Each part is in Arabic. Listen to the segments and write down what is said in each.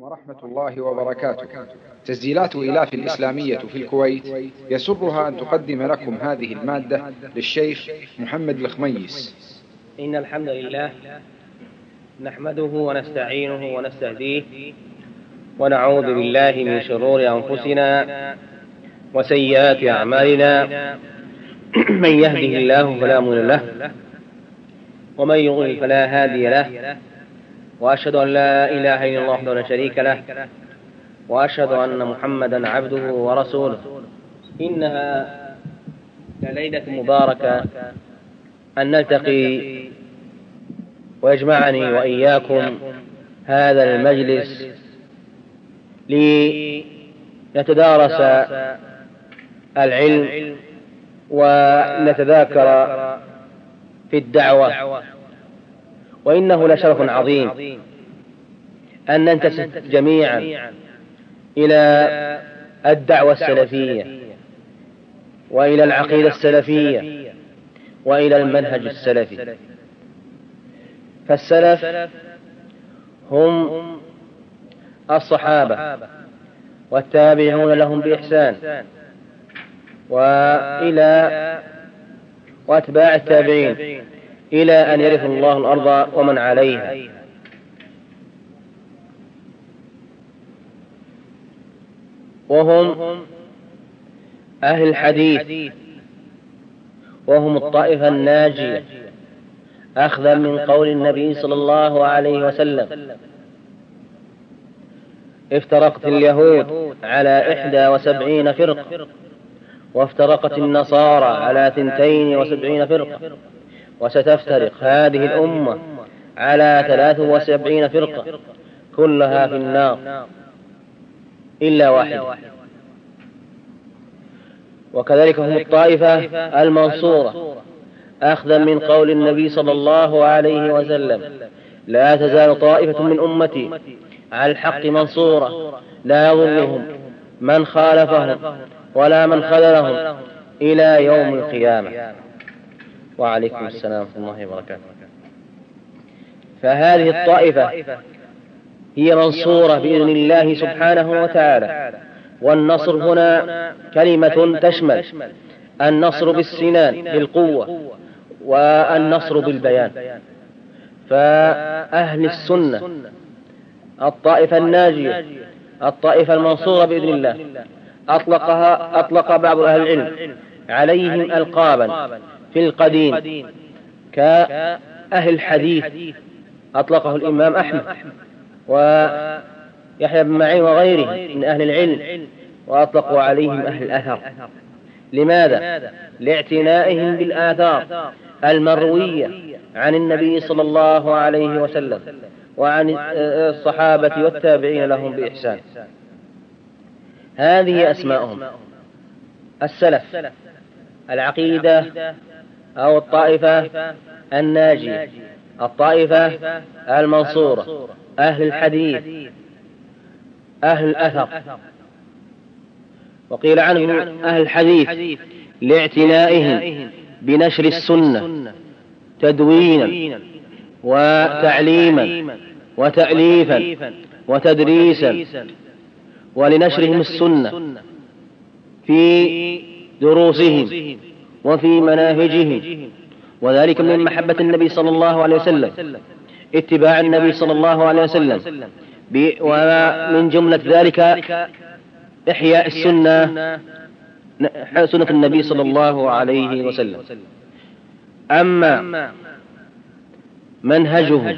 ورحمة الله وبركاته. تسجيلات إلاف الإسلامية في الكويت يسرها أن تقدم لكم هذه المادة للشيخ محمد الخميس. إن الحمد لله نحمده ونستعينه ونستهديه ونعوذ بالله من شرور أنفسنا وسيئات أعمالنا. من يهده الله فلا مضل له ومن يضلل فلا هادي له. وأشهد أن لا إله إلا الله وحده لا شريك له وأشهد أن محمدا عبده ورسوله. إنها لليلة مباركة. أن نلتقي ويجمعني وإياكم هذا المجلس لنتدارس العلم ونتذاكر في الدعوة. وإنه لشرف عظيم. أن ننتسب جميعا إلى الدعوة السلفية وإلى العقيدة السلفية وإلى المنهج السلفي. فالسلف هم الصحابة والتابعون لهم بإحسان وإلى وأتباع التابعين. إلى أن يرث الله الأرض ومن عليها. وهم أهل الحديث. وهم الطائفة الناجية. أخذا من قول النبي صلى الله عليه وسلم. افترقت اليهود على إحدى وسبعين فرقة. وافترقت النصارى على ثنتين وسبعين فرقة. وستفترق هذه الأمة على ثلاث وسبعين فرقة كلها في النار. إلا واحدة. وكذلك هم الطائفة المنصورة. أخذا من قول النبي صلى الله عليه وسلم لا تزال طائفة من أمتي على الحق منصورة لا يضرهم من خالفهم ولا من خذلهم إلى يوم القيامة. وعليكم السلام ورحمة الله وبركاته. فهذه الطائفة هي منصورة بإذن الله سبحانه وتعالى. والنصر هنا كلمة تشمل. النصر بالسنان بالقوة والنصر بالبيان. فأهل السنة الطائفة الناجية الطائفة المنصورة بإذن الله. أطلقها أطلق بعض أهل العلم. عليهم ألقابا. في القديم كأهل الحديث أطلقه الإمام أحمد ويحيى بن معين وغيره من أهل العلم وأطلقوا عليهم أهل الأثر لماذا؟ لإعتنائهم بالآثار المروية عن النبي صلى الله عليه وسلم وعن الصحابة والتابعين لهم بإحسان هذه أسماءهم السلف العقيدة أو الطائفة الناجية. الطائفة المنصورة. أهل الحديث. أهل الأثر. وقيل عنهم أهل الحديث لإعتنائهم بنشر السنة تدوينا وتعليما. وتأليفا. وتدريسا. ولنشرهم السنة في دروسهم. وفي مناهجهم وذلك من محبة النبي صلى الله عليه وسلم. اتباع النبي صلى الله عليه وسلم. ومن جملة ذلك إحياء السنة. سنة النبي صلى الله عليه وسلم. أما منهجه.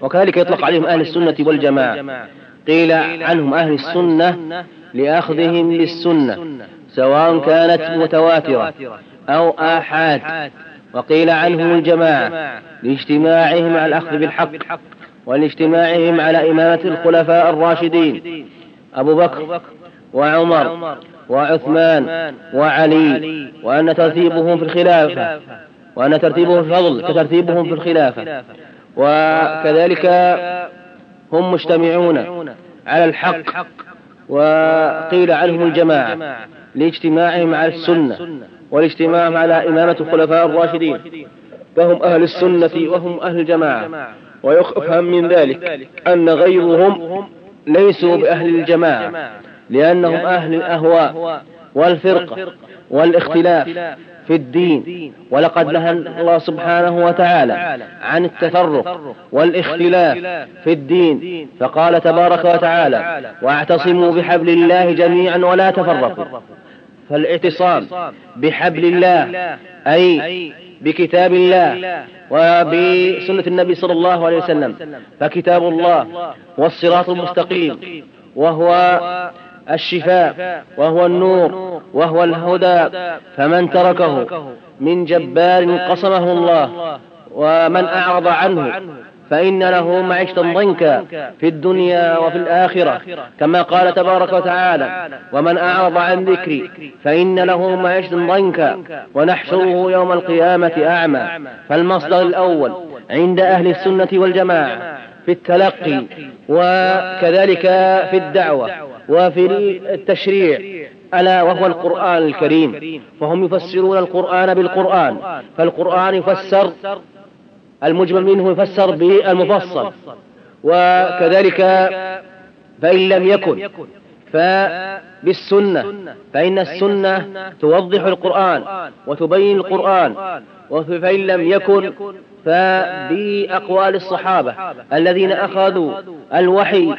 وكذلك يطلق عليهم أهل السنة والجماعة. قيل عنهم أهل السنة لأخذهم للسنة سواء كانت متواترة. أو آحاد. وقيل عنهم الجماعة لاجتماعهم على الأخذ بالحق ولاجتماعهم على إمامة الخلفاء الراشدين أبو بكر وعمر وعثمان وعلي وأن ترتيبهم في الخلافة وأن ترتيبهم في الفضل كترتيبهم في الخلافة. وكذلك هم مجتمعون على الحق وقيل عنهم الجماعة لاجتماعهم على السنة. والاجتماع على إمامة الخلفاء الراشدين. فهم أهل السنة وهم أهل الجماعة. ويفهم من ذلك أن غيرهم ليسوا بأهل الجماعة لأنهم أهل الأهواء والفرقة والاختلاف في الدين. ولقد نهى الله سبحانه وتعالى عن التفرق والاختلاف في الدين. فقال تبارك وتعالى واعتصموا بحبل الله جميعا ولا تفرقوا. فالاعتصام بحبل الله أي بكتاب الله وبسنة النبي صلى الله عليه وسلم. فكتاب الله والصراط المستقيم. وهو الشفاء. وهو النور. وهو الهدى. فمن تركه من جبار قصمه الله. ومن أعرض عنه. فإن له معيشة ضنكا في الدنيا وفي الآخرة. كما قال تبارك وتعالى ومن أعرض عن ذكري فإن له معيشة ضنكا ونحشره يوم القيامة أعمى. فالمصدر الأول عند أهل السنة والجماعة. في التلقي وكذلك في الدعوة وفي التشريع. ألا وهو القرآن الكريم. فهم يفسرون القرآن بالقرآن. فالقرآن يفسر المجمل منه يفسر بالمفصل. وكذلك فإن لم يكن فبالسنة فإن السنة توضح القرآن وتبين القرآن فإن لم يكن فبأقوال الصحابة الذين أخذوا الوحي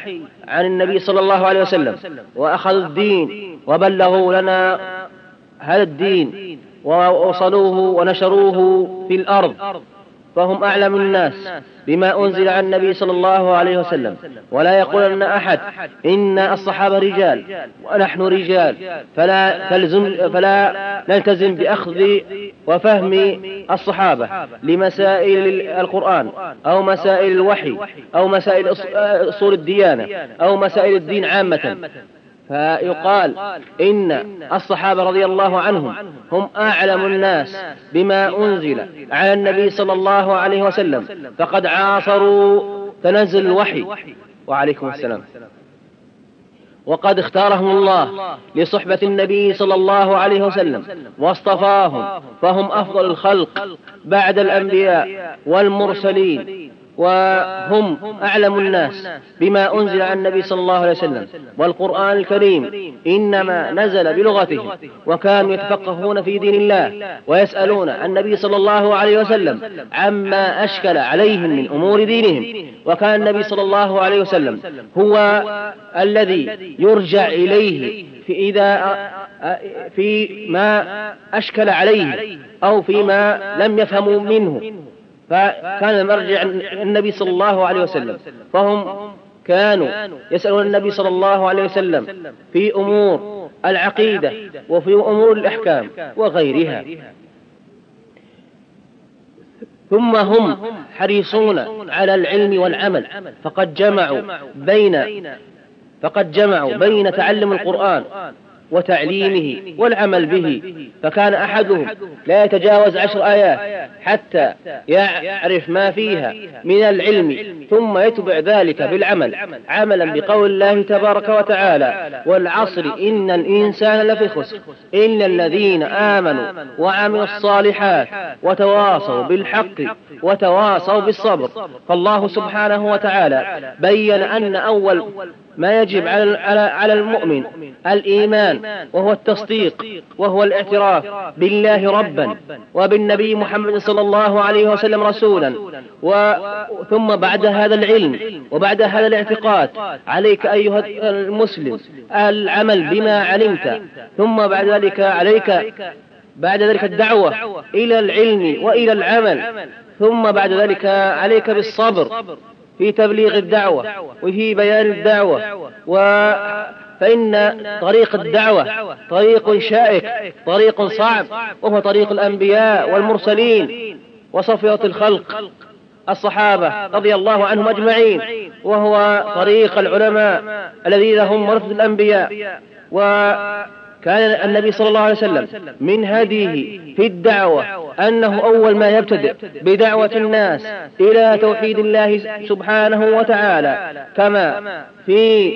عن النبي صلى الله عليه وسلم وأخذوا الدين وبلغوا لنا هذا الدين ووصلوه ونشروه في الأرض. فهم أعلم الناس بما أنزل عن النبي صلى الله عليه وسلم. ولا يقولن أحد إن الصحابة رجال ونحن رجال فلا تلزم فلا نلتزم بأخذ وفهم الصحابة لمسائل القرآن أو مسائل الوحي أو مسائل أصول الديانة أو مسائل الدين عامة. فيقال إن الصحابة رضي الله عنهم هم أعلم الناس بما أنزل على النبي صلى الله عليه وسلم. فقد عاصروا تنزل الوحي. وعليكم السلام. وقد اختارهم الله لصحبة النبي صلى الله عليه وسلم واصطفاهم فهم أفضل الخلق بعد الأنبياء والمرسلين. وهم أعلم الناس بما أنزل عن النبي صلى الله عليه وسلم والقرآن الكريم إنما نزل بلغتهم وكانوا يتفقهون في دين الله ويسألون النبي صلى الله عليه وسلم عما أشكل عليهم من أمور دينهم وكان النبي صلى الله عليه وسلم هو الذي يرجع إليه في إذا في ما أشكل عليه أو فيما لم يفهموا منه فكان المرجع النبي صلى الله عليه وسلم. فهم كانوا يسألون النبي صلى الله عليه وسلم في أمور العقيدة وفي أمور الأحكام وغيرها. ثم هم حريصون على العلم والعمل. فقد جمعوا بين فقد جمعوا بين تعلم القرآن وتعليمه والعمل به. فكان أحدهم لا يتجاوز عشر آيات حتى يعرف ما فيها من العلم ثم يتبع ذلك بالعمل. عملا بقول الله تبارك وتعالى والعصر إن الإنسان لفي خسر. إلا الذين آمنوا وعملوا الصالحات وتواصوا بالحق وتواصوا بالصبر. فالله سبحانه وتعالى بين أن أول ما يجب على على المؤمن الإيمان وهو التصديق وهو الاعتراف بالله ربا وبالنبي محمد صلى الله عليه وسلم رسولا. ثم بعد هذا العلم وبعد هذا الاعتقاد عليك أيها المسلم العمل بما علمت. ثم بعد ذلك عليك بعد ذلك الدعوة إلى العلم وإلى العمل. ثم بعد ذلك عليك بالصبر. في تبليغ الدعوة وفي بيان الدعوة. و فإن طريق الدعوة طريق شائك طريق صعب وهو طريق الأنبياء والمرسلين وصفوة الخلق. الصحابة رضي الله عنهم أجمعين وهو طريق العلماء الذين هم ورثة الأنبياء. و كان النبي صلى الله عليه وسلم من هديه في الدعوة أنه أول ما يبتدئ بدعوة الناس إلى توحيد الله سبحانه وتعالى كما في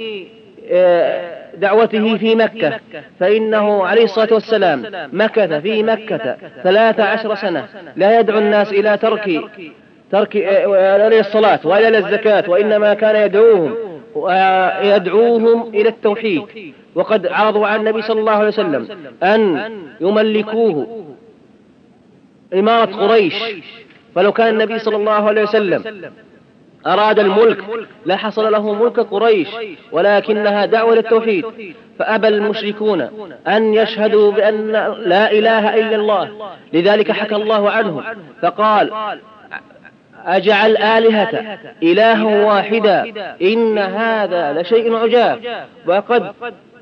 آه، دعوته في مكة فإنه عليه الصلاة والسلام مكث في مكة ثلاث عشر سنة. لا يدعو الناس إلى ترك ترك آه، الصلاة ولا الزكاة وإنما كان يدعوهم ويدعوهم إلى التوحيد. وقد عرضوا على النبي صلى الله عليه وسلم أن يملكوه. إمارة قريش. فلو كان النبي صلى الله عليه وسلم أراد الملك لحصل له ملك قريش ولكنها دعوة للتوحيد فأبى المشركون أن يشهدوا بأن لا إله إلا الله. لذلك حكى الله عنه. فقال أجعل آلهة إله واحدا إن هذا لشيء عجاب. وقد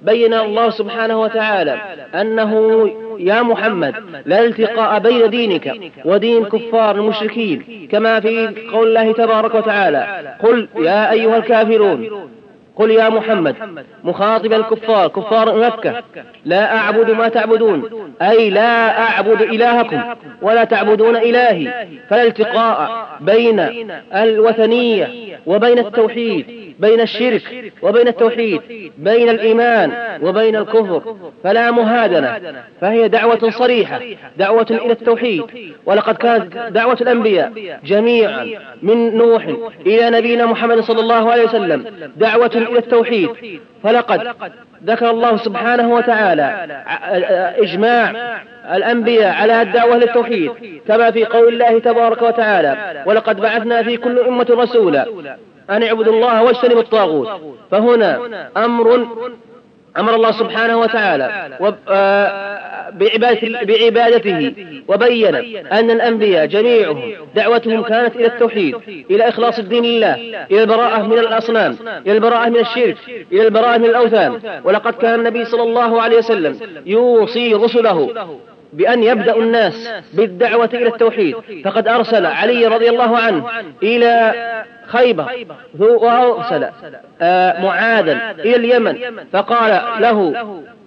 بين الله سبحانه وتعالى أنه يا محمد لا التقاء بين دينك ودين كفار المشركين. كما في قول الله تبارك وتعالى قل يا أيها الكافرون. قل يا محمد مخاطبا الكفار كفار مكة لا أعبد ما تعبدون أي لا أعبد إلهكم ولا تعبدون إلهي فلا التقاء بين الوثنية وبين التوحيد بين الشرك وبين التوحيد بين الإيمان وبين الكفر فلا مهادنة فهي دعوة صريحة دعوة إلى التوحيد ولقد كانت دعوة الأنبياء جميعا من نوح إلى نبينا محمد صلى الله عليه وسلم دعوة إلى التوحيد. فلقد ذكر الله سبحانه وتعالى إجماع الأنبياء على الدعوة للتوحيد كما في قول الله تبارك وتعالى ولقد بعثنا في كل أمة رسولا أن اعبدوا الله واجتنبوا الطاغوت فهنا أمر أمر الله سبحانه وتعالى آه، بعبادته وبين أن الأنبياء جميعهم دعوتهم كانت إلى التوحيد إلى إخلاص الدين لله إلى البراءة من الأصنام إلى البراءة من الشرك إلى البراءة من الأوثان. ولقد كان النبي صلى الله عليه وسلم يوصي رسله بأن يبدأ الناس بالدعوة إلى التوحيد. فقد أرسل علي رضي الله عنه إلى خيبر. وأرسل آه، معاذا إلى اليمن. فقال له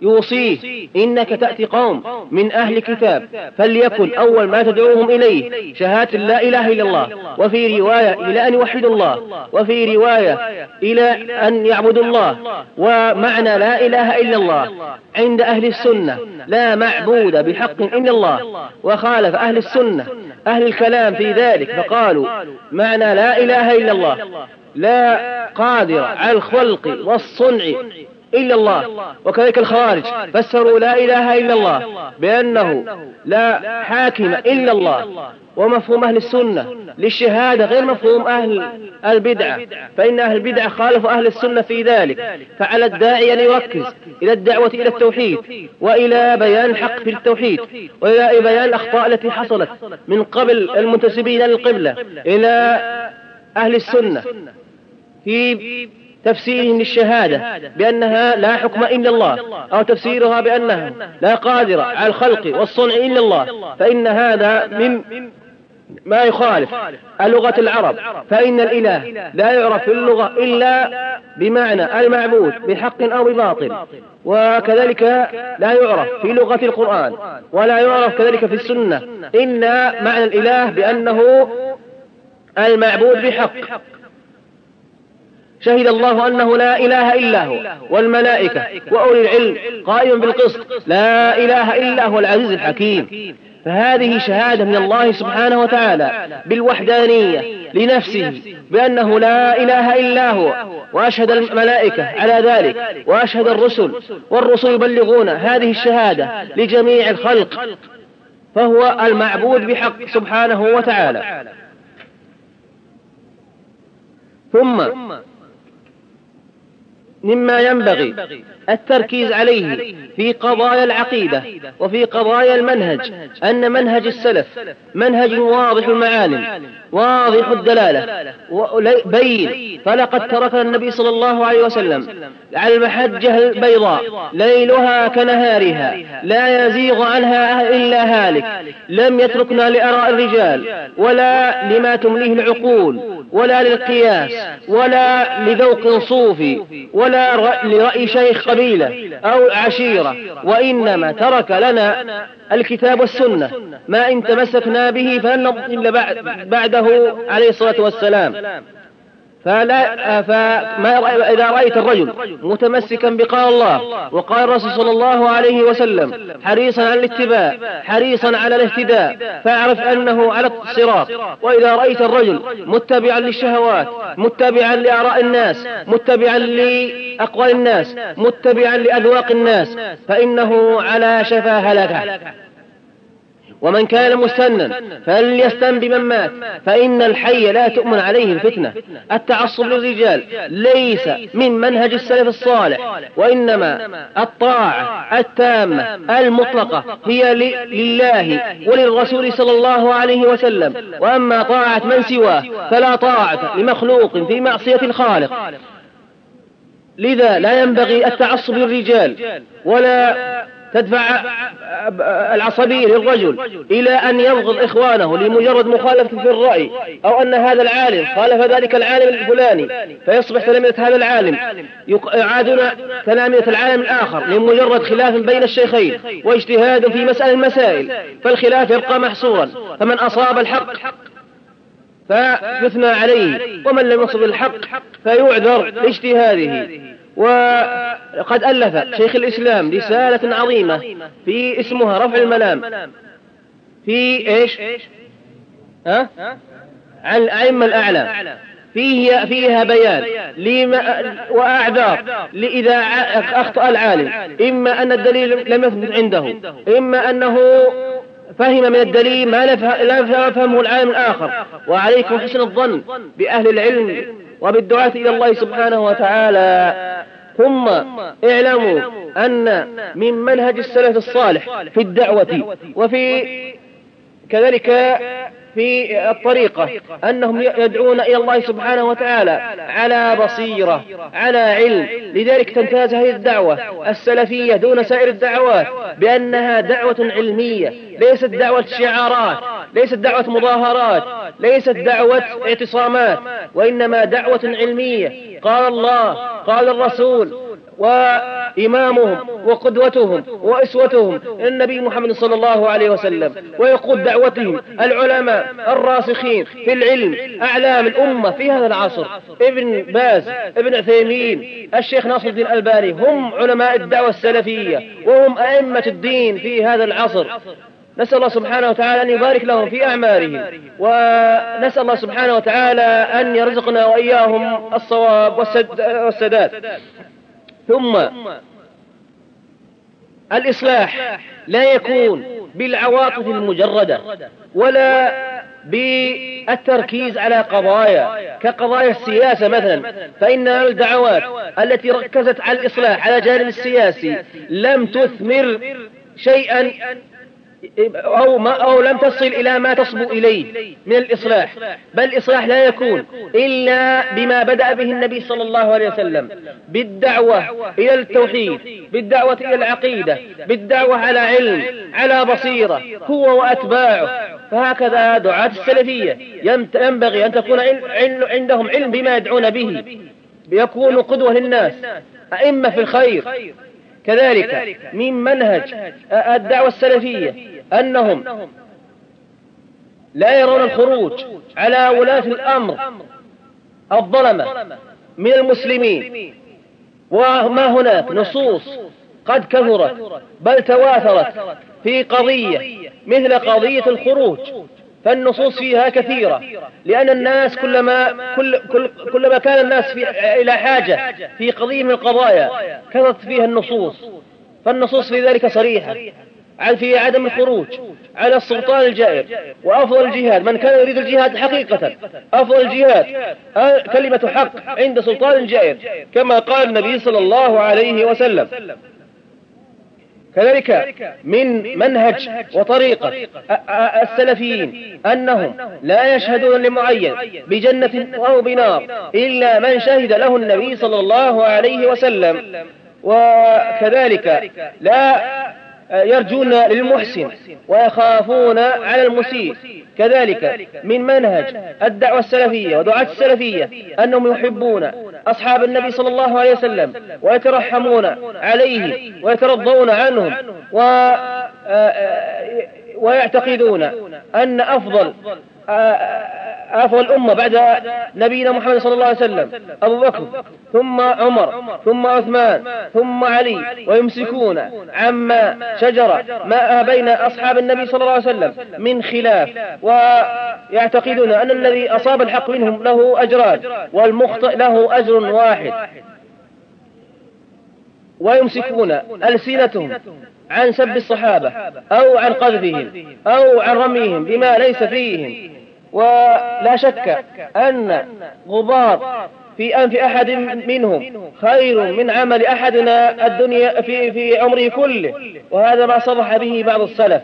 يوصيه إنك تأتي قوم من أهل كتاب فليكن أول ما تدعوهم إليه شهادة لا إله إلا الله وفي رواية إلى أن يوحدوا الله وفي رواية إلى أن يعبدوا الله ومعنى لا إله إلا الله عند أهل السنة لا معبود بحق إلا الله وخالف أهل السنة. أهل الكلام في ذلك فقالوا معنى لا إله إلا الله لا قادر على الخلق والصنع إلا الله. وكذلك الخوارج. فسروا لا إله إلا الله. بأنه لا حاكم إلا الله. ومفهوم أهل السنة. للشهادة غير مفهوم أهل البدعة فإن أهل البدعة خالفوا أهل السنة في ذلك. فعلى الداعي أن يركز إلى الدعوة إلى التوحيد. وإلى بيان الحق في التوحيد. وإلى بيان الأخطاء التي حصلت من قبل المنتسبين للقبلة إلى أهل السنة. في تفسيرهم للشهادة بأنها لا حكم إلا الله أو تفسيرها بأنها لا قادرة على الخلق والصنع إلا الله فإن هذا من ما يخالف اللغة العرب فإن الإله لا يعرف في اللغة إلا بمعنى المعبود بحق أو بباطل وكذلك لا يعرف في لغة القرآن ولا يعرف كذلك في السنة إلا معنى الإله بأنه المعبود بحق. شهد الله أنه لا إله إلا هو والملائكة وأولي العلم قائم بالقسط لا إله إلا هو العزيز الحكيم. فهذه شهادة من الله سبحانه وتعالى بالوحدانية لنفسه بأنه لا إله إلا هو وأشهد الملائكة على ذلك وأشهد الرسل والرسل يبلغون هذه الشهادة لجميع الخلق فهو المعبود بحق سبحانه وتعالى. ثم مما ينبغي. التركيز عليه في قضايا العقيدة وفي قضايا المنهج أن منهج السلف منهج واضح المعالم واضح الدلالة بين. فلقد تركنا النبي صلى الله عليه وسلم على المحجة البيضاء. ليلها كنهارها. لا يزيغ عنها إلا هالك. لم يتركنا لأراء الرجال ولا لما تمليه العقول ولا للقياس ولا لذوق صوفي ولا لرأي شيخ قبيلة أو عشيرة وإنما ترك لنا الكتاب والسنة. ما إن تمسكنا به فلن نضل بعده عليه الصلاة والسلام. فلا فما إذا رأيت الرجل متمسكا بقال الله وقال الرسول صلى الله عليه وسلم حريصا على الاتباع حريصا على الاهتداء فاعرف أنه على الصراط. وإذا رأيت الرجل متبعا للشهوات متبعا لآراء الناس متبعا لأقوال الناس متبعا لأذواق الناس فإنه على شفا هلكه ومن كان مستنا فليستن بمن مات فإن الحي لا تؤمن عليه الفتنة. التعصب للرجال ليس من منهج السلف الصالح وإنما الطاعة التامة المطلقة هي لله وللرسول صلى الله عليه وسلم. وأما طاعة من سواه فلا طاعة لمخلوق في معصية الخالق لذا لا ينبغي التعصب للرجال ولا تدفع العصبية للرجل إلى أن يبغض إخوانه لمجرد مخالفة في الرأي أو أن هذا العالم خالف ذلك العالم الفلاني فيصبح تلاميذ هذا العالم يعادون تلاميذ العالم الآخر لمجرد خلاف بين الشيخين واجتهاد في مسألة المسائل فالخلاف يبقى محصورا فمن أصاب الحق فيثنى عليه ومن لم يصب الحق فيعذر لاجتهاده. وقد ألف شيخ الإسلام رسالة عظيمة في اسمها رفع الملام. في إيش؟ ها؟ عن الأئمة الأعلى. فيه فيها بيان. لما وأعذار لإذا أخطأ العالم. إما أن الدليل لم يثبت عنده. إما أنه فهم من الدليل ما لا يفهمه العالم الآخر. وعليكم حسن الظن بأهل العلم وبالدعاة إلى الله سبحانه وتعالى. ثم اعلموا أن من منهج السلف الصالح في الدعوة وفي كذلك في الطريقة أنهم يدعون إلى الله سبحانه وتعالى على بصيرة على علم. لذلك تمتاز هذه الدعوة السلفية دون سائر الدعوات بأنها دعوة علمية ليست دعوة شعارات ليست دعوة مظاهرات ليست دعوة اعتصامات وإنما دعوة علمية. قال الله قال الرسول وإمامهم وقدوتهم وأسوتهم النبي محمد صلى الله عليه وسلم. ويقود دعوتهم العلماء الراسخين في العلم أعلام الأمة في هذا العصر. ابن باز ابن عثيمين الشيخ ناصر الدين الألباني هم علماء الدعوة السلفية وهم أئمة الدين في هذا العصر. نسأل الله سبحانه وتعالى أن يبارك لهم في أعمالهم ونسأل الله سبحانه وتعالى أن يرزقنا وإياهم الصواب والسداد. ثم الإصلاح لا يكون بالعواطف المجردة ولا بالتركيز على قضايا كقضايا السياسة مثلا. فإن الدعوات التي ركزت على الإصلاح على جانب السياسي لم تثمر شيئا أو, ما أو لم تصل إلى ما تصبو إليه من الإصلاح. بل الإصلاح لا يكون إلا بما بدأ به النبي صلى الله عليه وسلم. بالدعوة إلى التوحيد بالدعوة إلى العقيدة بالدعوة على علم على بصيرة هو وأتباعه. فهكذا دعاة السلفية ينبغي أن تكون عندهم علم بما يدعون به. ليكونوا قدوة للناس. أئمة في الخير. كذلك من منهج الدعوة السلفية أنهم لا يرون الخروج على ولاة الأمر الظلمة من المسلمين. وما هناك نصوص قد كثرت بل تواترت في قضية مثل قضية الخروج. فالنصوص فيها كثيرة. لأن الناس كلما كل كل كلما كان الناس في إلى حاجة في قضية من القضايا كثرت فيها النصوص. فالنصوص في ذلك صريحة في عدم الخروج على السلطان الجائر وأفضل الجهاد. من كان يريد الجهاد حقيقة أفضل الجهاد. كلمة حق عند سلطان جائر كما قال النبي صلى الله عليه وسلم. كذلك من منهج وطريقة. السلفيين أنهم لا يشهدون لمعين بجنة أو بنار إلا من شهد له النبي صلى الله عليه وسلم. وكذلك لا يرجون للمحسن ويخافون على المسيء. كذلك من منهج الدعوة السلفية ودعاة السلفية أنهم يحبون أصحاب النبي صلى الله عليه وسلم ويترحمون عليه ويترضون عنهم و ويعتقدون أن أفضل عفوا الأمة بعد نبينا محمد صلى الله عليه وسلم أبو بكر ثم عمر ثم عثمان ثم علي ويمسكون عما شجر ما بين أصحاب النبي صلى الله عليه وسلم من خلاف ويعتقدون أن الذي أصاب الحق منهم له أجران والمخطئ له أجر واحد. ويمسكون ألسنتهم عن سب الصحابة أو عن قذفهم أو عن رميهم بما ليس فيهم. ولا شك أن غبار في أنف أحد منهم خير من عمل أحدنا الدنيا في في عمره كله وهذا ما صرح به بعض السلف.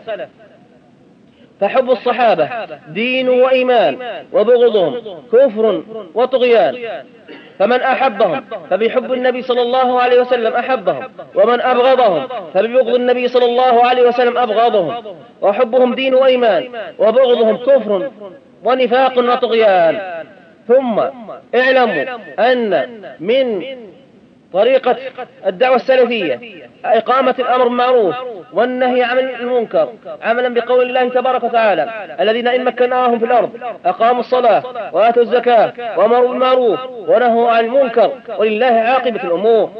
فحب الصحابة دين وإيمان وبغضهم كفر وطغيان. فمن أحبهم فبحب النبي صلى الله عليه وسلم أحبهم ومن أبغضهم فببغض النبي صلى الله عليه وسلم أبغضهم. وحبهم دين وإيمان وبغضهم كفر ونفاق وطغيان. ثم اعلموا أن من طريقة الدعوة السلفية إقامة الأمر بالمعروف والنهي عن المنكر عملا بقول الله تبارك وتعالى الذين إن مكناهم في الأرض أقاموا الصلاة وآتوا الزكاة وأمروا بالمعروف ونهوا عن المنكر ولله عاقبة الأمور.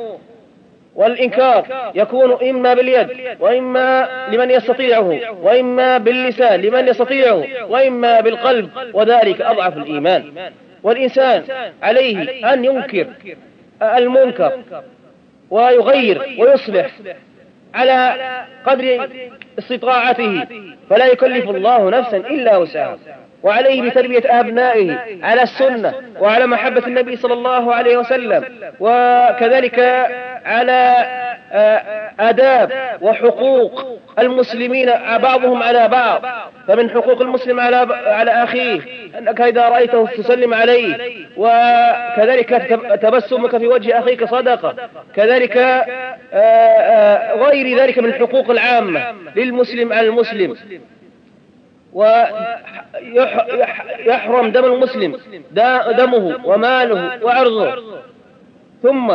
والإنكار يكون إما باليد وإما لمن يستطيعه وإما باللسان لمن يستطيعه وإما بالقلب وذلك أضعف الإيمان. والإنسان عليه أن ينكر المنكر ويغير ويصلح على قدر استطاعته فلا يكلف الله نفسا إلا وسعها. وعليه بتربية أبنائه على السنة وعلى محبة النبي صلى الله عليه وسلم وكذلك على آه، آداب وحقوق المسلمين بعضهم على بعض. فمن حقوق المسلم على على أخيه أنك إذا رأيته تسلم عليه وكذلك تبسمك في وجه أخيك صدقة. كذلك آه، آه، غير ذلك من الحقوق العامة للمسلم على المسلم. ويحرم دم المسلم دمه وماله وعرضه. ثم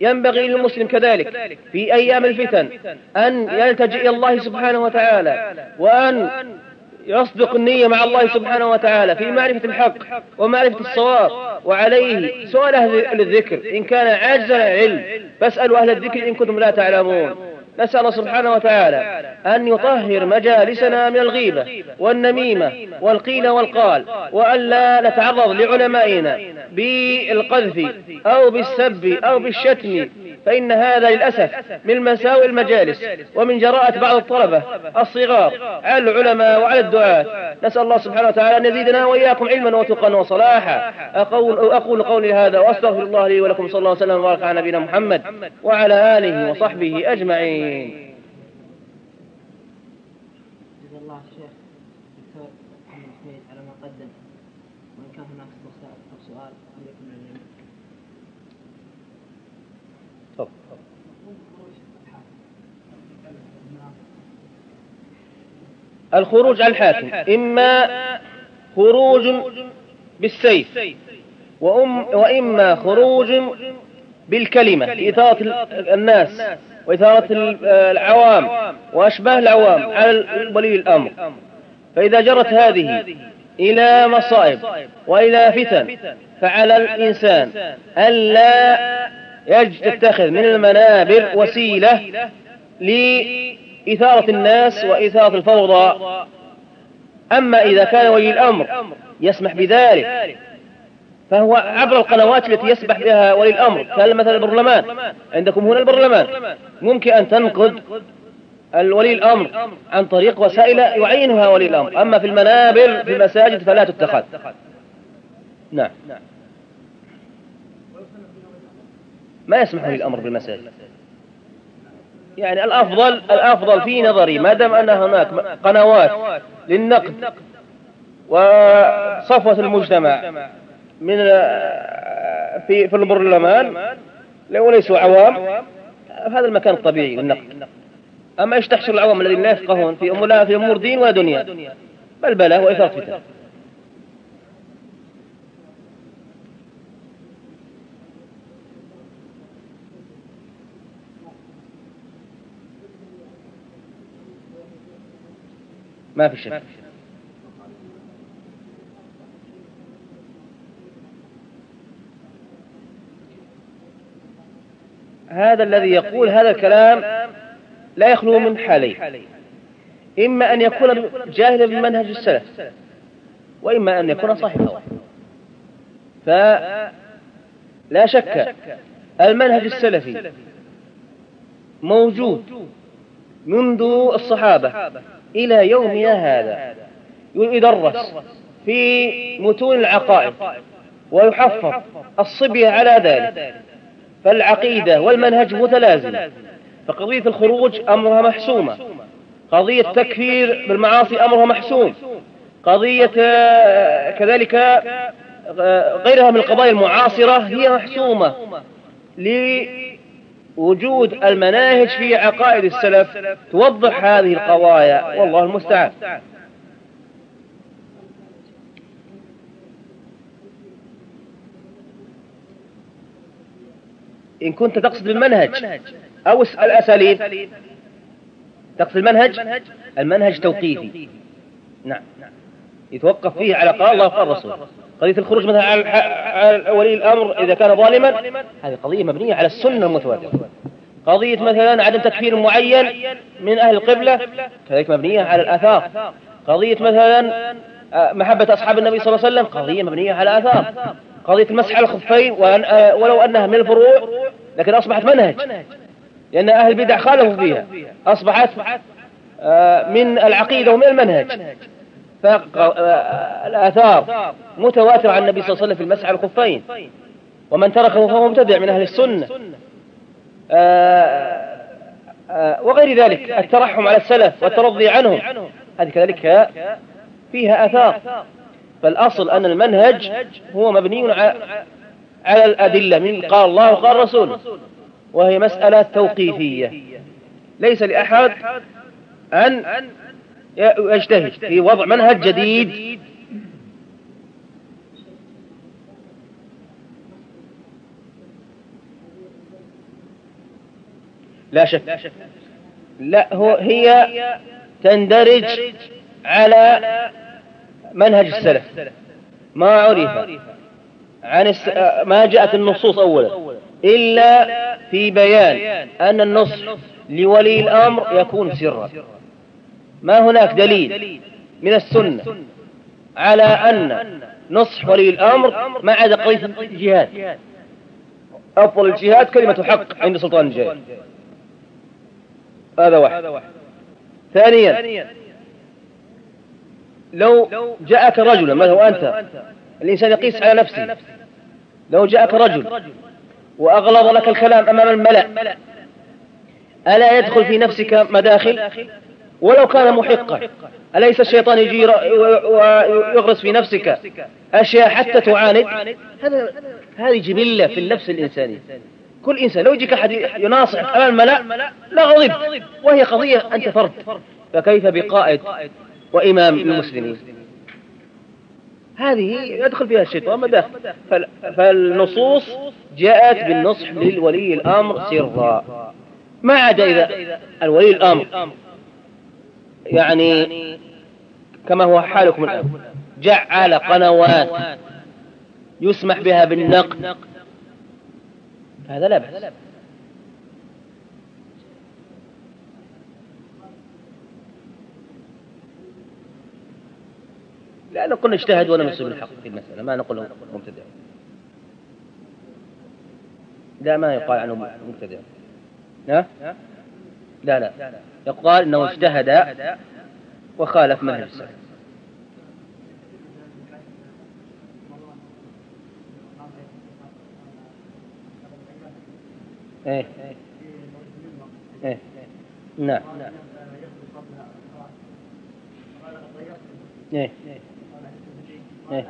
ينبغي للمسلم كذلك في أيام الفتن أن يلتجئ إلى الله سبحانه وتعالى وأن يصدق النية مع الله سبحانه وتعالى في معرفة الحق ومعرفة الصواب. وعليه سؤال أهل الذكر إن كان عاجزا علم فاسألوا أهل الذكر إن كنتم لا تعلمون. نسأل الله سبحانه وتعالى أن يطهر مجالسنا من الغيبة والنميمة والقيل والقال وأن لا نتعرض لعلمائنا بالقذف أو بالسب أو بالشتم فإن هذا للأسف من مساوئ المجالس ومن جراءة بعض الطلبة الصغار على العلماء وعلى الدعاة. نسأل الله سبحانه وتعالى أن يزيدنا وإياكم علما وتقا وصلاحا. أقول, أقول قولي هذا وأستغفر الله لي ولكم. صلى الله عليه وسلم وبارك على نبينا محمد وعلى آله وصحبه أجمعين. الخروج على الحاكم. إما خروج بالسيف وأم وإما خروج بالكلمة لإثارة الناس وإثارة العوام وأشباه العوام على ولي الأمر. فإذا جرت هذه إلى مصائب وإلى فتن فعلى الإنسان ألا يتخذ من المنابر وسيلة إثارة الناس وإثارة الفوضى. أما إذا كان ولي الأمر يسمح بذلك فهو عبر القنوات التي يسبح بها ولي الأمر. كمثلا البرلمان. عندكم هنا البرلمان. ممكن أن تنقد الولي الأمر عن طريق وسائل يعينها ولي الأمر. أما في المنابر في المساجد فلا تتخذ. نعم. ما يسمح ولي الأمر بالمساجد. يعني الأفضل الأفضل في نظري ما دام أن هناك قنوات للنقد وصفوة المجتمع من في في البرلمان وليسوا عوام هذا المكان الطبيعي للنقد. أما إيش تحشر العوام الذين لا يفقهون في أمور في أمور دين ولا دنيا؟ بل بلى وإثارة فتن. ما في شك. هذا الذي يقول هذا الكلام لا يخلو من حالين إما أن يكون جاهلا بمنهج السلف وإما أن يكون صاحبا فلا شك المنهج السلفي موجود منذ الصحابة. إلى يومنا هذا. يدرس في متون العقائد ويحفظ الصبية على ذلك. فالعقيدة والمنهج متلازم. فقضية الخروج أمرها محسومة. قضية تكفير بالمعاصي أمرها محسوم. قضية آه، كذلك آه، غيرها من القضايا المعاصرة هي محسومة. لوجود المناهج في عقائد السلف توضح هذه القضايا والله المستعان. إن كنت تقصد بالمنهج أو الأساليب؟ تقصد المنهج؟ المنهج توقيفي. نعم. يتوقف فيه على قال الله وقال الرسول. قضية الخروج مثلا على ولي الأمر إذا كان ظالما هذه قضية مبنية على السنة المتواترة. قضية مثلا عدم تكفير معين من أهل القبلة كذلك مبنية على الآثار. قضية مثلا آه، محبة أصحاب النبي صلى الله عليه وسلم قضية مبنية على آثار. قضية المسح على الخفين آه، ولو أنها من الفروع لكن أصبحت منهج. لأن أهل البدع خالفوا فيها. أصبحت آه، من العقيدة ومن المنهج. فالآثار متواترة عن النبي صلى الله عليه وسلم في المسح على الخفين ومن تركه فهو مبتدع من أهل السنة. آه، آه، وغير ذلك الترحم على السلف والترضي عنهم. هذه كذلك فيها آثار. فالأصل أن المنهج هو مبني على الأدلة من قال الله وقال رسوله وهي مسألة توقيفية. ليس لأحد أن يجتهد في وضع منهج جديد. لا شك. لا هو هي تندرج على منهج السلف. ما عرف عن الس... ما جاءت النصوص أولا. إلا في بيان أن النصح لولي الأمر يكون سرا. ما هناك دليل من السنة على أن نصح ولي الأمر ما عدا قضية الجهاد. أفضل الجهاد كلمة حق عند سلطان الجهاد هذا واحد. ثانيا لو جاءك رجل مثلا وأنت الإنسان يقيس على نفسه لو جاءك رجل وأغلظ لك الكلام أمام الملأ ألا يدخل في نفسك مداخل؟ ولو كان محقا. أليس الشيطان يجي ويغرس في نفسك؟ أشياء حتى تعاند. هذا هذه جبلة في النفس الإنسانية. كل إنسان لو يجيك أحد يناصح أمام الملأ لا غضب. وهي قضية أنت فرد. فكيف بقائد وإمام المسلمين؟ هذه يدخل فيها الشيطان مداخل فالنصوص جاءت بالنصح للولي الأمر سرا. ما عدا إذا الولي الأمر. يعني كما هو حالكم الآن. جعل قنوات يسمح بها بالنقد. هذا لا بأس. لا نقول اجتهد ولا مسلم الحق في المسألة ما نقول مبتدع. لا ما يقال عنه مبتدع. ها؟ لا لا. يقال إنه اجتهد وخالف منهج السلف إيه. إيه. نعم. إيه. إيه.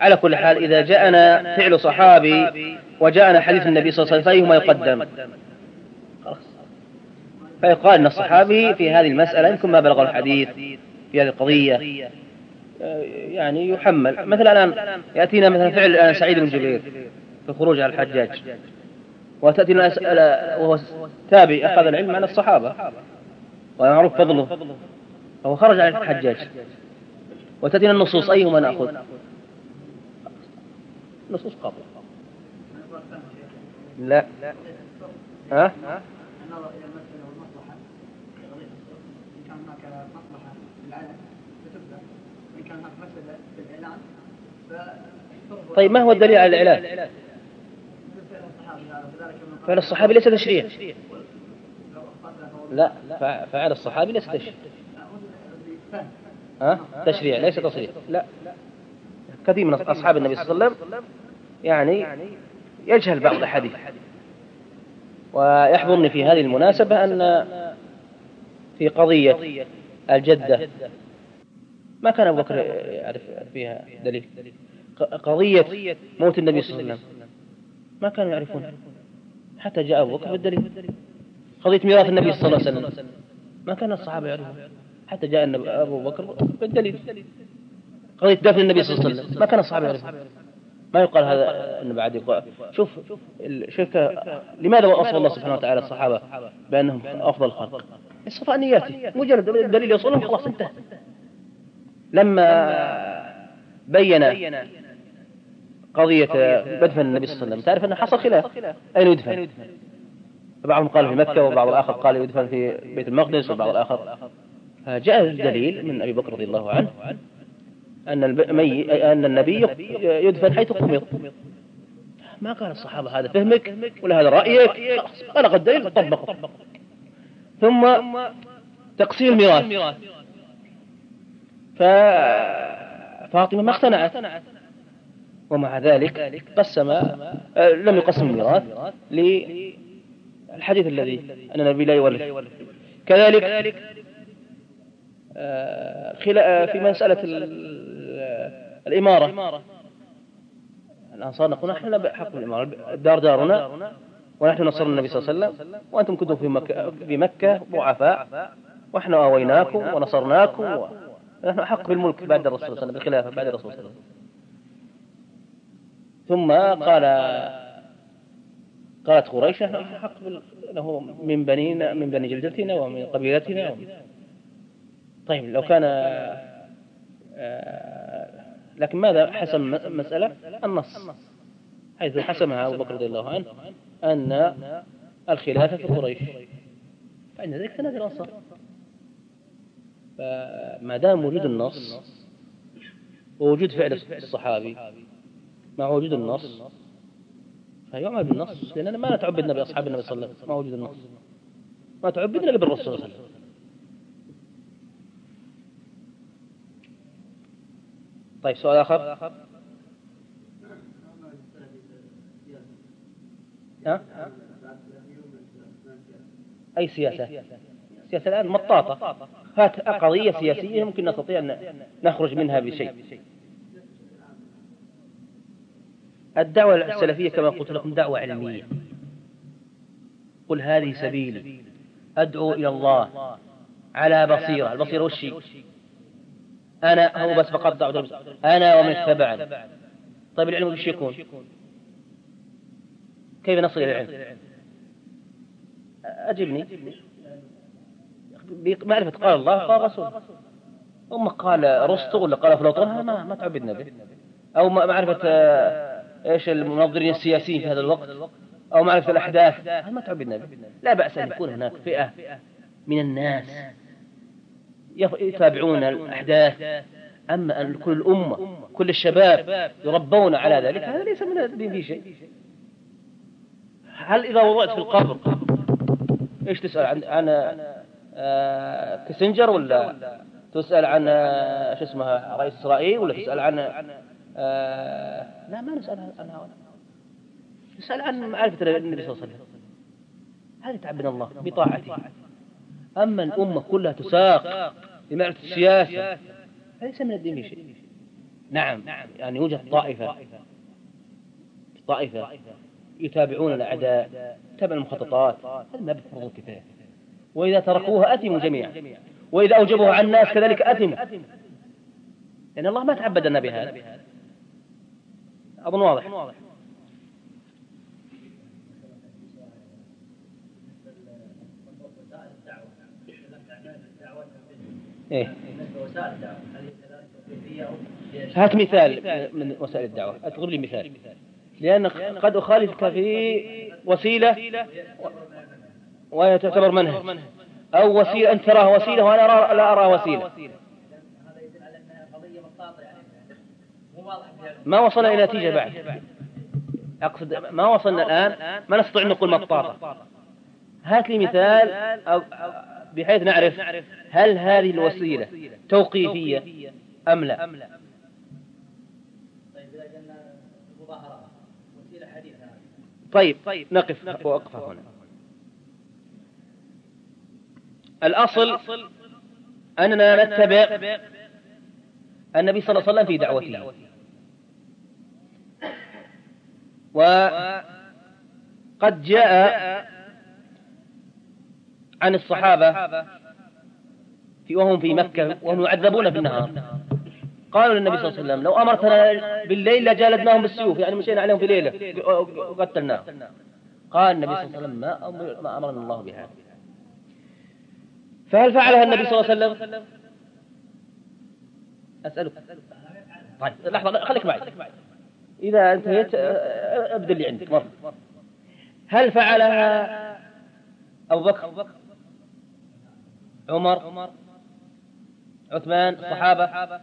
على كل حال إذا جاءنا فعل صحابي وجاءنا حديث النبي صلى الله عليه وسلم فأيهما يقدم؟ فيقال أن الصحابي في هذه المسألة يمكن ما بلغ الحديث في هذه القضية يعني يحمل. مثلا الآن يأتينا مثلا فعل سعيد بن جبير في الخروج على الحجاج وتأتينا مسألة وهو تابع أخذ العلم عن الصحابة ومعروف فضله فهو خرج على الحجاج. وتأتينا النصوص أيهما نأخذ؟ نصوص قبل. لا. ها؟ هناك مصلحه العلن فتبدأ. وإن كان هناك في الاعلان طيب ما هو الدليل على الإعلان؟ فعل الصحابي ليس تشريع لا فع- فعل الصحابي ليس تشريع ها؟ تشريع ليس تصريح. لا. كثير من أصحاب النبي صلى الله عليه وسلم يعني يجهل بعض الأحاديث. ويحضرني في هذه المناسبة أن في قضية الجدة. ما كان أبو بكر يعرف فيها دليل؟ قضية موت النبي صلى الله عليه وسلم. ما كانوا يعرفون. حتى جاء أبو بكر بالدليل. قضية ميراث النبي صلى الله عليه وسلم. ما كان الصحابة يعرفون. حتى جاء أبو بكر بالدليل. قضية دفن النبي صلى الله عليه وسلم. ما كان الصحابة يعرفون. ما يقال هذا أنه بعد يقال. شوف شوف لماذا وصف الله سبحانه وتعالى الصحابة؟ بأنهم أفضل الخلق الصفاء نياتي مجرد دليل يوصلهم خلاص انتهى. لما بين قضية مدفن النبي صلى الله عليه وسلم تعرف أنه حصل خلاف. أين يدفن؟ بعضهم قال في مكة وبعض الآخر قال يدفن في بيت المقدس وبعض الآخر. فجاء الدليل من أبي بكر رضي الله عنه أن المي... أن النبي يدفن حيث قبض. ما قال الصحابة هذا فهمك ولا هذا رأيك؟ بلغ الدليل طبقه ثم تقسيم الميراث. ففاطمة ما اقتنعت. ومع ذلك قسم آه، لم يقسم الميراث للحديث الذي أن النبي لا يورث. كذلك آه، آه، في مسألة ال- الإمارة. الأنصار نقول نحن بحق الإمارة الدار دارنا. ونحن نصرنا النبي صلى الله عليه وسلم وأنتم كنتم في مكة, في مكة ضعفاء ونحن آويناكم ونصرناكم ونحن أحق بالملك بعد الرسول صلى الله عليه وسلم بالخلافة بعد الرسول صلى الله عليه وسلم ثم قال قالت قريش نحن أحق. له من بنينا من بني جلدتنا ومن قبيلتنا. طيب لو كان آه، لكن ماذا حسم المسألة النص حيث حسمها أبو بكر رضي الله عنه أن الخلافة في قريش. فعند ذلك تنادي الأنصار فما دام وجود النص ووجود فعل الصحابي مع وجود النص فيعمل بالنص لأننا ما نتعبدنا بأصحاب النبي صلى الله عليه وسلم مع وجود النص. ما تعبدنا إلا بالرسول صلى الله عليه وسلم. طيب سؤال آخر. ها؟ أي سياسة؟ السياسة الآن مطاطة. هات قضية سياسية ممكن نستطيع أن نخرج منها بشيء. الدعوة السلفية كما قلت لكم دعوة علمية. قل هذه سبيلي. أدعو إلى الله. على بصيرة. البصيرة وش أنا هو بس فقط دعوة. أنا ومن اتبعني طيب العلم وش يكون؟ كيف نصل إلى العلم؟ أجبني بمعرفة قال الله قال رسول. أما قال رسطو ولا قال أفلاطون؟ هذا ما, ما تعبدنا به. أو معرفة آه، إيش المنظرين السياسيين في هذا الوقت؟ أو معرفة الأحداث؟ هذا ما تعبدنا به. لا بأس أن يكون هناك فئة من الناس يتابعون الأحداث. أما أن كل الأمة كل الشباب يربون على ذلك هذا ليس من الدين في شيء. هل إذا وضعت في القبر إيش تسأل عن عن آه، كيسنجر ولا تسأل عن آه، شو اسمه رئيس إسرائيل ولا تسأل عن آه، لا ما نسأل عن هؤلاء نسأل عن معرفة النبي صلى الله عليه وسلم. هذه تعبنا الله بطاعته. أما الأمة كلها تساق لمعرفة السياسة. ليس من الدين شيء. نعم. يعني يوجد طائفة. طائفة. يتابعون الأعداء يتابعون المخططات هذا ما بفرض الكفاية. وإذا تركوها أثموا جميعا. وإذا أوجبوها على الناس كذلك أثموا. لأن الله ما تعبدنا بهذا أظن واضح. إيه. هات مثال من وسائل الدعوة. اضرب لي مثال. لأن قد أخالفك في وسيلة وهي تعتبر منهج. أو وسيلة أنت تراها وسيلة وأنا أرى لا أراها وسيلة. ما وصلنا إلى نتيجة بعد. أقصد ما وصلنا الآن ما نستطيع أن نقول مطاطة هات لي مثال أو بحيث نعرف هل هذه الوسيلة توقيفية أم لا طيب اذا قلنا المظاهرات وسيله حديثه هذه طيب نقف وقفة هنا. الأصل أننا نتبع النبي صلى الله عليه وسلم في دعوته. وقد جاء عن الصحابة في وهم في مكة وهم يعذبون في النهار قالوا للنبي صلى الله عليه وسلم لو أمرتنا بالليل لجالدناهم بالسيوف يعني مشينا عليهم في ليلة وقتلناهم قال النبي صلى الله عليه وسلم ما أمر ما أمرنا الله بهذا. فهل فعلها النبي صلى الله عليه وسلم؟ أسألك. طيب لحظة خليك معي. إذا انتهيت ابدأ اللي عندك مرة هل فعلها أبو بكر عمر عثمان الصحابة؟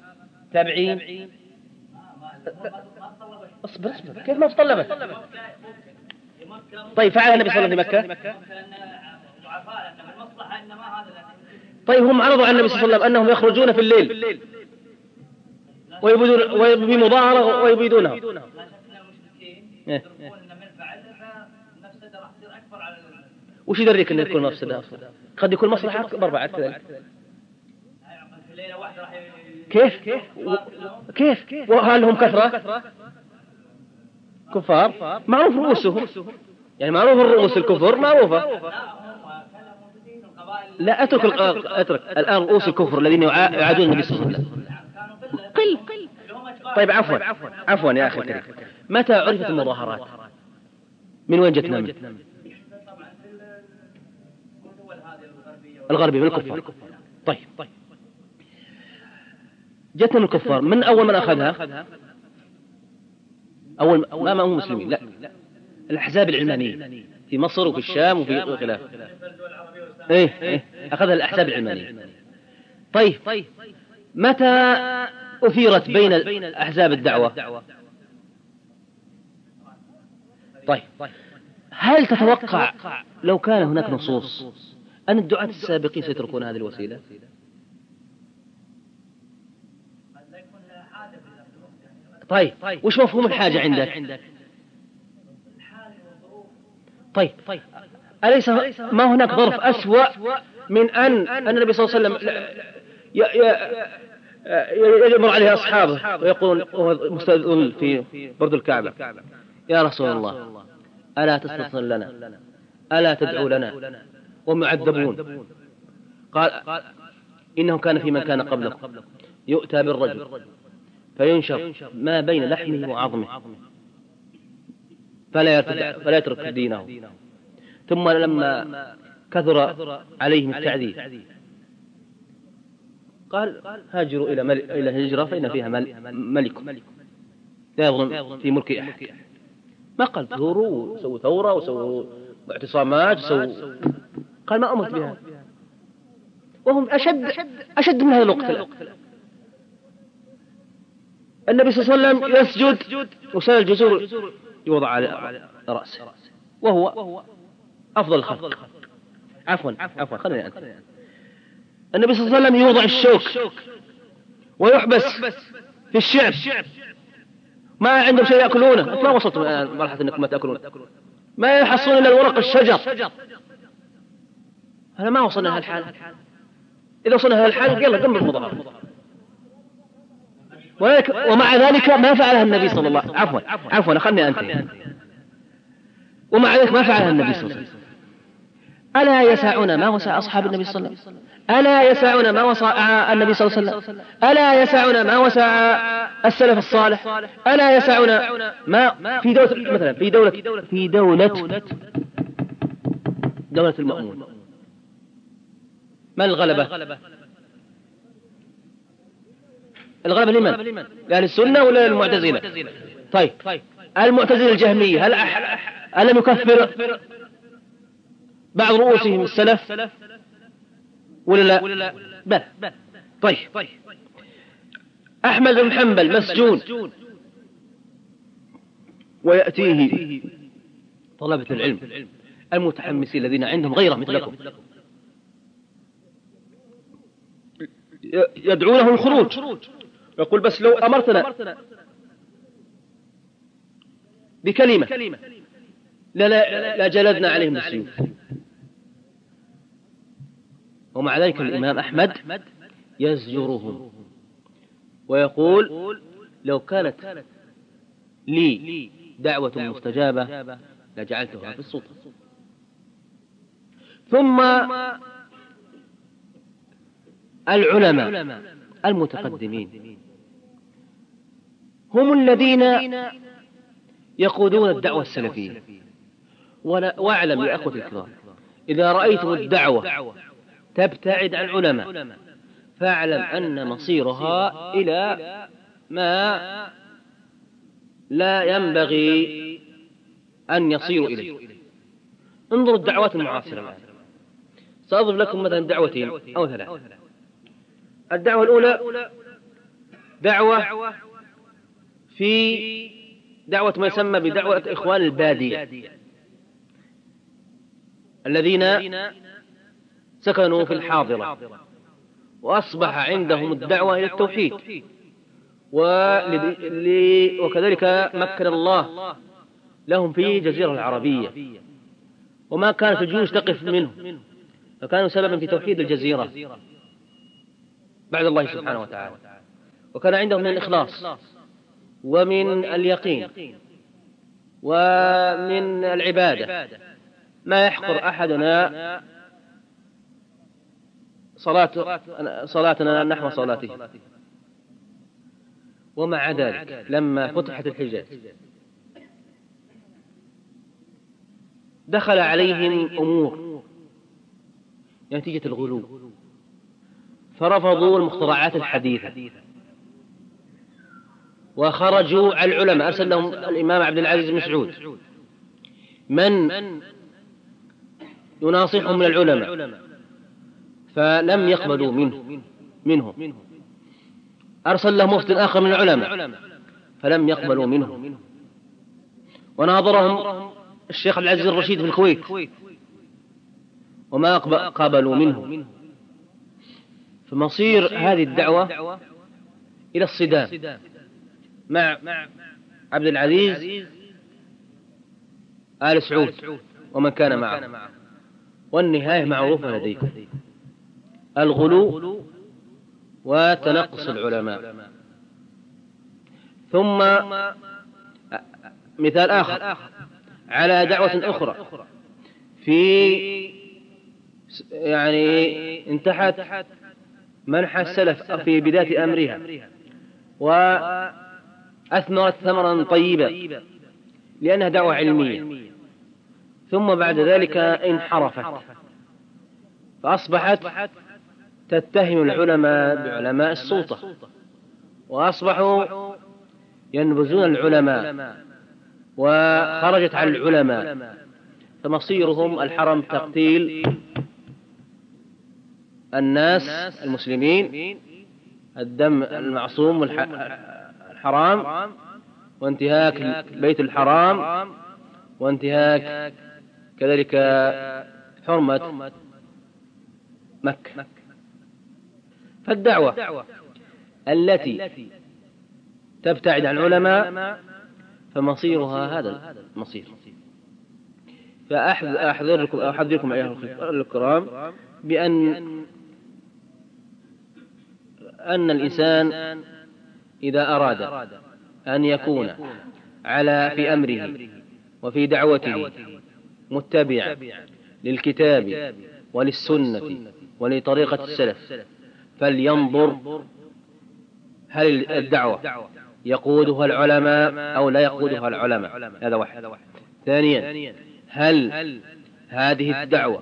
تابعين اصبر اصبر. كيف ما تطلبت طيب فعل النبي صلى الله عليه وسلم مكة. طيب هم عرضوا على النبي صلى الله عليه وسلم أنهم يخرجون في الليل. ويبيدون وبمظاهرة ويبيدونها إيه. ال- وش يدريك ان تكون مفسدة أصلا؟ قد يكون مصلحة أكبر بعد كذلك. واحدة راح كيف؟ كيف؟ وهل هم كثرة؟ كفار. معروف رؤوسهم. يعني معروف الرؤوس الكفر معروفة. لا أترك أترك الآن رؤوس الكفر الذين يعا- يعادون النبي صلى الله عليه وسلم. قل. قل طيب عفوا. عفوا يا أخي الكريم. متى عرفت المظاهرات؟ من وين جتنا؟ من؟ الغربي من الكفار. طيب. جتنا من الكفار من أول من أخذها؟ اول ما ما هم مسلمين لا. الأحزاب العلمانية. في مصر وفي الشام وفي خلافه إيه إيه. أخذها الأحزاب العلمانية. طيب. متى أثيرت بين احزاب الدعوة؟ طيب. هل تتوقع لو كان هناك نصوص أن الدعاة السابقين سيتركون هذه الوسيلة؟ قد لا يكون حاجة في نفس يعني طيب. وش مفهوم الحاجة عندك؟ والظروف طيب أليس ما هناك ظرف أسوأ من أن أن النبي صلى الله عليه وسلم ي- ي- يمر عليه أصحابه ويقول وهو مستأذن في برد الكعبة. يا رسول الله ألا تستغفر لنا؟ ألا تدعو لنا؟ وهم يعذبون. قال إنه كان في من كان قبلكم. يؤتى بالرجل. فينشر ما بين لحمه وعظمه. فلا فلا يترك دينه. ثم لما كثر عليهم التعذيب. قال هاجروا إلى مل... إلى هجرة فإن فيها مل... ملك. لا يظلم في ملك أحد. ما قال ثوروا وسووا ثورة وسووا اعتصامات وسووا قال ما أمرت بها. وهم أشد أشد من هذا الوقت. الآن النبي صلى الله عليه وسلم يسجد وسال الجسور يوضع على رأسه. وهو أفضل الخلق. عفوا عفوا خليني أنت النبي صلى الله عليه وسلم يوضع الشوك ويحبس في الشعب ما عندهم شيء يأكلونه. ما وصلت مرحلة أنكم ما تأكلون. ما يحصلون إلا ورق الشجر هذا ما وصلنا لهالحال إذا وصلنا لهالحال يلا قم بالمظاهرة ومع ذلك ما فعلها النبي صلى الله عليه وسلم. عفوا عفوا خلني أنتهي. ومع ذلك ما فعلها النبي صلى الله عليه وسلم. ألا يسعنا ما وسع أصحاب النبي صلى الله عليه وسلم؟ ألا يسعنا ما وسع النبي صلى الله عليه وسلم؟ ألا يسعنا ما وسع السلف الصالح؟ ألا يسعنا ما في دولة مثلا في دولة في دولة دولة المأمون. ما الغلبة؟ الغلبة لمن لأهل السنة ولا للمعتزلة طيب. المعتزلة الجهمية هل أح- ألم يكفر بعض رؤوسهم السلف؟ ولا لا؟ بل. طيب. أحمد بن حنبل مسجون. ويأتيه طلبة العلم. المتحمسين الذين عندهم غيره مثلكم. يدعونه الخروج. يقول بس لو أمرتنا بكلمة. لا لا لا جلدنا عليهم السيوف. ومع ذلك الإمام أحمد يزجرهم ويقول لو كانت لي دعوة مستجابة لجعلتها في السلطة. ثم العلماء المتقدمين. هم الذين يقودون الدعوة السلفية. واعلم يا أخوتي الكرام إذا رأيتم الدعوة تبتعد عن علماء فاعلم أن مصيرها إلى ما لا ينبغي أن يصيروا إليه. انظروا الدعوات المعاصرة سأضرب لكم مثلا دعوتين أو ثلاث الدعوة الأولى دعوة في دعوة ما يسمى بدعوة إخوان البادية. الذين سكنوا في الحاضرة وأصبح عندهم الدعوة إلى التوحيد. وكذلك مكن الله لهم في الجزيرة العربية. وما كانت الجيوش تقف منهم فكانوا سببا في توحيد الجزيرة. بعد الله سبحانه وتعالى. وكان عندهم من الإخلاص. ومن اليقين ومن العبادة. ما يحقر أحدنا صلاة صلاتنا نحو صلاته. ومع ذلك لما فتحت الحجاز دخل عليهم أمور نتيجة الغلو فرفضوا المخترعات الحديثة. وخرجوا على العلماء أرسل لهم الإمام عبد العزيز بن مسعود من يناصحهم من العلماء فلم يقبلوا منه منهم. أرسل لهم مفتي آخر من العلماء فلم يقبلوا منه. وناظرهم الشيخ عبد العزيز الرشيد في الكويت وما قبلوا منه. فمصير هذه الدعوة إلى الصدام. مع عبد العزيز آل سعود ومن كان معه. والنهاية معروفة لديكم. الغلو وتنقص العلماء. ثم مثال آخر. على دعوة أخرى. في يعني انتحت منح السلف في بداية أمرها. وأثمرت ثمرا طيبا لأنها دعوة علمية. ثم بعد ذلك انحرفت. فأصبحت تتهم العلماء بعلماء السلطة. وأصبحوا ينبذون العلماء وخرجت على العلماء. فمصيرهم الحرم تقتيل الناس المسلمين. الدم المعصوم الحرام وانتهاك بيت الحرام وانتهاك كذلك حرمة مكة. فالدعوة التي تبتعد عن العلماء فمصيرها هذا المصير. فأحذركم أحذركم أيها الكرام بأن أن الإنسان إذا أراد أن يكون على في أمره وفي دعوته متبعا للكتاب وللسنة ولطريقة السلف فلينظر هل الدعوة يقودها العلماء أو لا يقودها العلماء؟ هذا واحد. ثانيا هل هذه الدعوة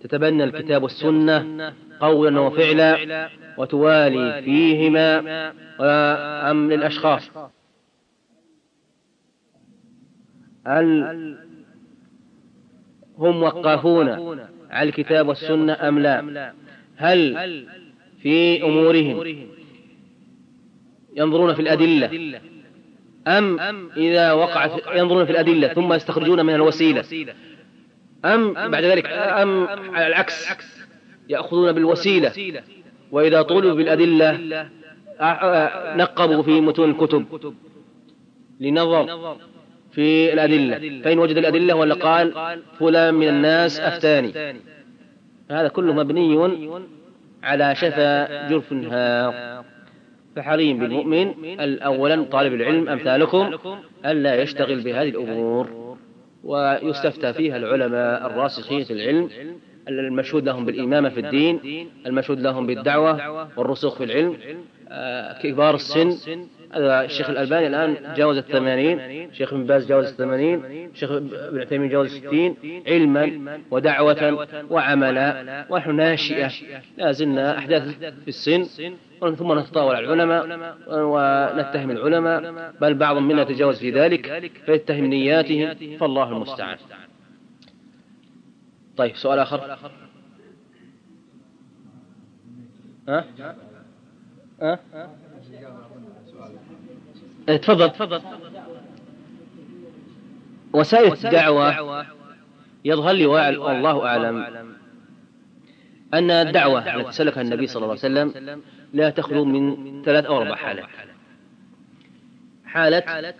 تتبنى الكتاب والسنة قولا وفعلا وتوالي فيهما أم للأشخاص هل هم وقافون على الكتاب والسنة أم لا؟ هل في أمورهم ينظرون في الأدلة؟ أم إذا وقعت ينظرون في الأدلة ثم يستخرجون من الوسيلة؟ أم بعد ذلك أم على العكس يأخذون بالوسيلة؟ وإذا طولوا بالأدلة نقبوا في متون الكتب لنظر في الأدلة. فإن وجد الأدلة ولا قال فلان من الناس أفتاني. هذا كله مبني على شفا جرف هار فحري بالمؤمن أولا طالب العلم أمثالكم ألا يشتغل بهذه الأمور. ويستفتى فيها العلماء الراسخين في العلم. المشهود لهم بالإمامة في الدين المشهود لهم بالدعوة والرسوخ في العلم. آه، كبار السن. الشيخ الألباني الآن جاوز الثمانين. الشيخ ابن باز جاوز الثمانين. الشيخ ابن عثيمين جاوز الستين. علما ودعوة وعملا ونحن ناشئة. لا زلنا أحداث في السن. ثم نتطاول على العلماء ونتهم العلماء. بل بعض منا يتجاوز في ذلك فيتهم نياتهم فالله المستعان. طيب سؤال آخر. ها؟ ها؟ إيه، تفضل. تفضل وسائل الدعوة يظهر لي والله أعلم أن الدعوة التي سلكها النبي صلى الله عليه وسلم لا تخلو من ثلاث أو أربع حالات. حالة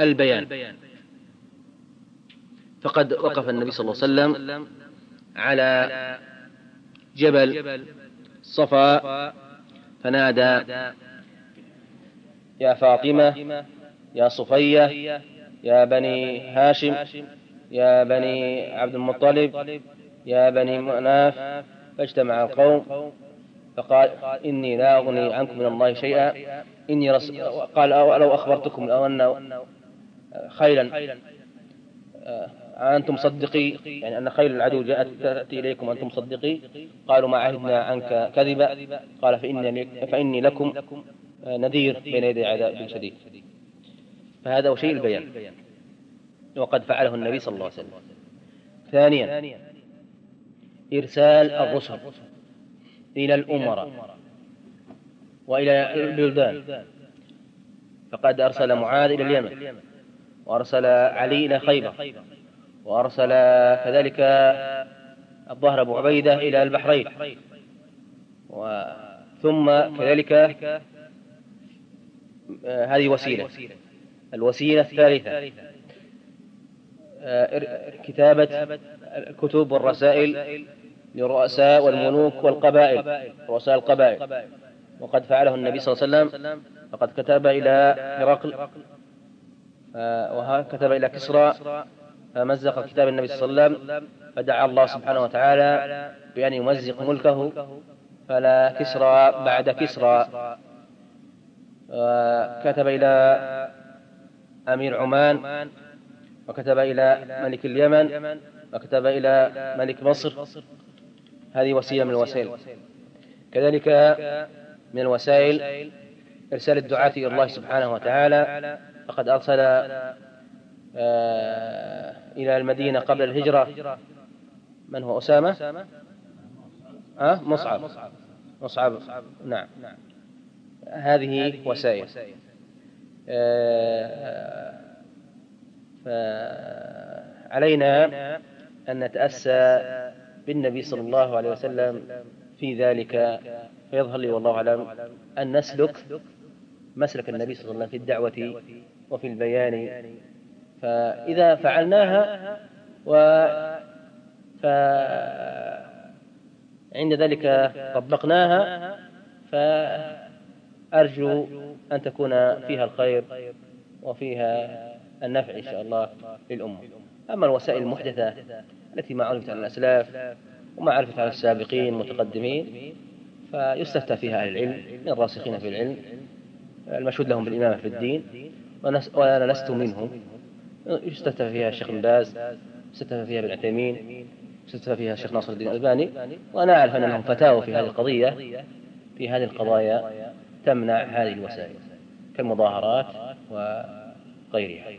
البيان. فقد وقف النبي صلى الله عليه وسلم على جبل صفا فنادى يا فاطمة يا صفية يا بني هاشم يا بني عبد المطلب يا بني مناف فاجتمع القوم فقال إني لا أغني عنكم من الله شيئا إني رس... قال لو أخبرتكم لو أن خيلا. أنتم صدقي يعني أن خيل العدو جاءت تأتي إليكم أنتم صدقي قالوا ما عهدنا عنك كذبا قال فإني, فإني لكم نذير بين يدي عذاب شديد. فهذا هو شيء البيان. وقد فعله النبي صلى الله عليه وسلم. ثانيا إرسال الرسل إلى الأمراء وإلى البلدان. فقد أرسل معاذ إلى اليمن وأرسل علي إلى خيبر. وأرسل كذلك الظهر أبو عبيدة إلى البحرين. ثم كذلك آه، هذه وسيلة. الوسيلة الثالثة. آه، كتابة الكتب والرسائل للرؤساء والملوك والقبائل. رؤساء القبائل. وقد فعله النبي صلى الله عليه وسلم. فقد كتب إلى هرقل. آه، وكتب إلى كسرى. فمزق كتاب النبي صلى الله عليه وسلم فدعا الله سبحانه وتعالى بأن يمزق ملكه فلا كسرى بعد كسرى كتب إلى أمير عمان وكتب إلى ملك اليمن وكتب إلى ملك مصر. هذه وسيلة من الوسائل. كذلك من الوسائل إرسال الدعاة إلى الله سبحانه وتعالى فقد أرسل إلى المدينة قبل الهجرة. من هو؟ أسامة؟ أه؟ مصعب. مصعب. نعم. هذه وسائل. آه، فعلينا أن نتأسى بالنبي صلى الله عليه وسلم في ذلك. فيظهر لي والله أعلم أن نسلك مسلك النبي صلى الله عليه وسلم في الدعوة وفي البيان. فإذا فعلناها و فعند ذلك طبقناها ف أرجو أن تكون فيها الخير وفيها النفع إن شاء الله للأمة. أما الوسائل المحدثة التي ما عرفت عن الأسلاف وما عرفت عن السابقين المتقدمين فيستفتى فيها أهل العلم من الراسخين في العلم المشهود لهم بالإمامة في الدين وأنا لست منهم. يستفتى فيها الشيخ بن باز يستفتى فيها ابن عثيمين يستفتى فيها الشيخ ناصر الدين الألباني. وأنا أعرف أن لهم فتاوى في هذه القضية في هذه القضايا تمنع هذه الوسائل كالمظاهرات غيرها